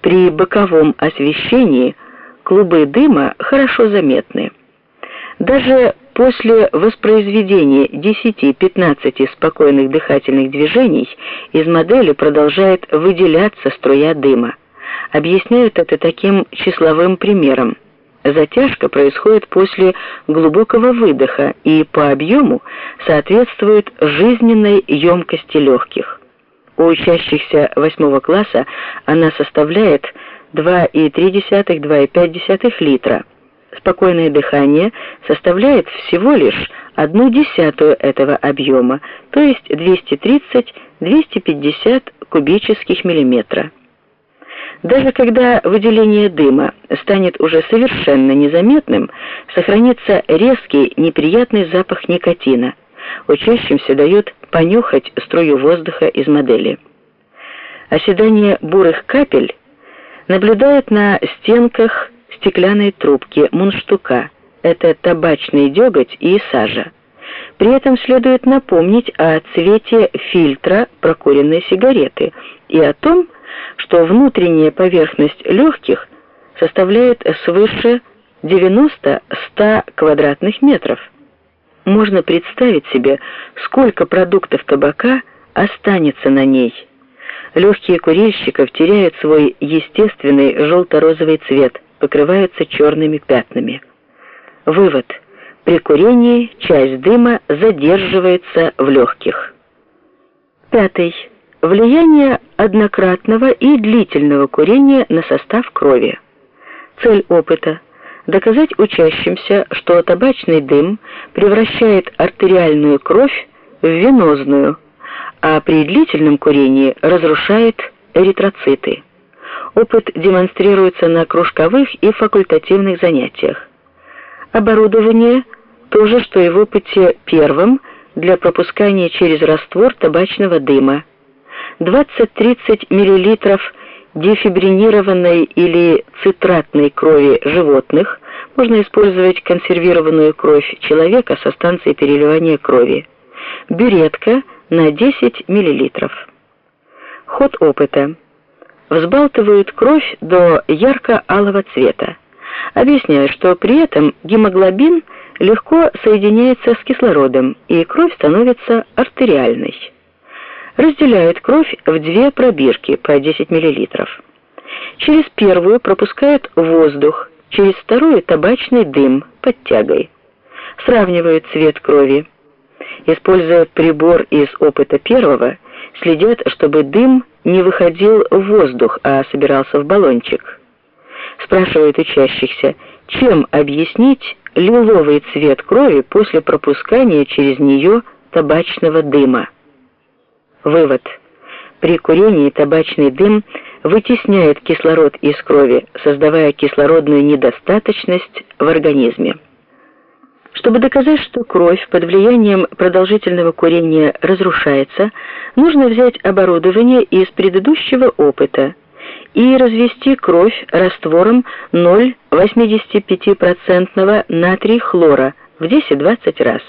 При боковом освещении клубы дыма хорошо заметны. Даже после воспроизведения 10-15 спокойных дыхательных движений из модели продолжает выделяться струя дыма. Объясняют это таким числовым примером. Затяжка происходит после глубокого выдоха и по объему соответствует жизненной емкости легких. У учащихся 8 класса она составляет 2,3-2,5 литра. Спокойное дыхание составляет всего лишь одну десятую этого объема, то есть 230-250 кубических миллиметра. Даже когда выделение дыма станет уже совершенно незаметным, сохранится резкий неприятный запах никотина. Учащимся дают понюхать струю воздуха из модели. Оседание бурых капель наблюдает на стенках стеклянной трубки мундштука. Это табачный деготь и сажа. При этом следует напомнить о цвете фильтра прокуренной сигареты и о том, что внутренняя поверхность легких составляет свыше 90-100 квадратных метров. Можно представить себе, сколько продуктов табака останется на ней. Легкие курильщиков теряют свой естественный желто-розовый цвет, покрываются черными пятнами. Вывод. При курении часть дыма задерживается в легких. Пятый. Влияние однократного и длительного курения на состав крови. Цель опыта – доказать учащимся, что табачный дым превращает артериальную кровь в венозную, а при длительном курении разрушает эритроциты. Опыт демонстрируется на кружковых и факультативных занятиях. Оборудование – то же, что и в опыте первом для пропускания через раствор табачного дыма – 20-30 мл дефибринированной или цитратной крови животных, можно использовать консервированную кровь человека со станции переливания крови. Бюретка на 10 мл. Ход опыта. Взбалтывают кровь до ярко-алого цвета. Объясняю, что при этом гемоглобин легко соединяется с кислородом, и кровь становится артериальной разделяют кровь в две пробирки по 10 мл. Через первую пропускают воздух, через вторую табачный дым под тягой. Сравнивают цвет крови. Используя прибор из опыта первого, следят, чтобы дым не выходил в воздух, а собирался в баллончик. Спрашивают учащихся, чем объяснить лиловый цвет крови после пропускания через нее табачного дыма. Вывод. При курении табачный дым вытесняет кислород из крови, создавая кислородную недостаточность в организме. Чтобы доказать, что кровь под влиянием продолжительного курения разрушается, нужно взять оборудование из предыдущего опыта и развести кровь раствором 0,85% натрий хлора в 10-20 раз.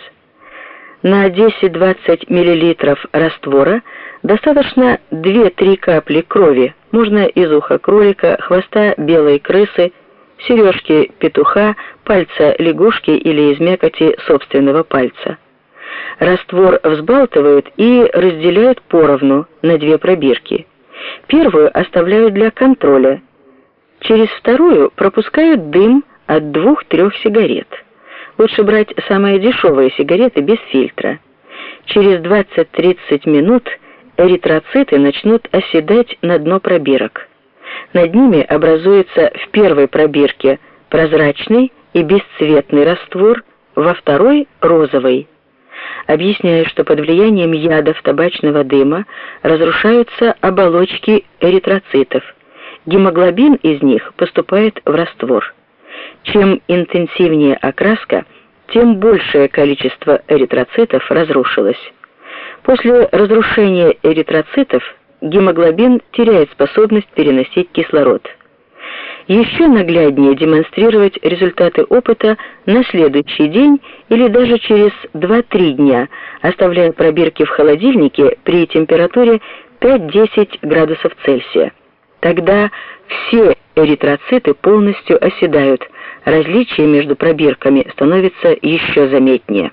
На 10-20 мл раствора достаточно 2-3 капли крови, можно из уха кролика, хвоста белой крысы, сережки петуха, пальца лягушки или из мякоти собственного пальца. Раствор взбалтывают и разделяют поровну на две пробирки. Первую оставляют для контроля. Через вторую пропускают дым от двух-трех сигарет. Лучше брать самые дешевые сигареты без фильтра. Через 20-30 минут эритроциты начнут оседать на дно пробирок. Над ними образуется в первой пробирке прозрачный и бесцветный раствор, во второй – розовый. Объясняю, что под влиянием ядов табачного дыма разрушаются оболочки эритроцитов. Гемоглобин из них поступает в раствор. Чем интенсивнее окраска, тем большее количество эритроцитов разрушилось. После разрушения эритроцитов гемоглобин теряет способность переносить кислород. Еще нагляднее демонстрировать результаты опыта на следующий день или даже через 2-3 дня, оставляя пробирки в холодильнике при температуре 5-10 градусов Цельсия. Тогда все эритроциты полностью оседают, различие между пробирками становится еще заметнее.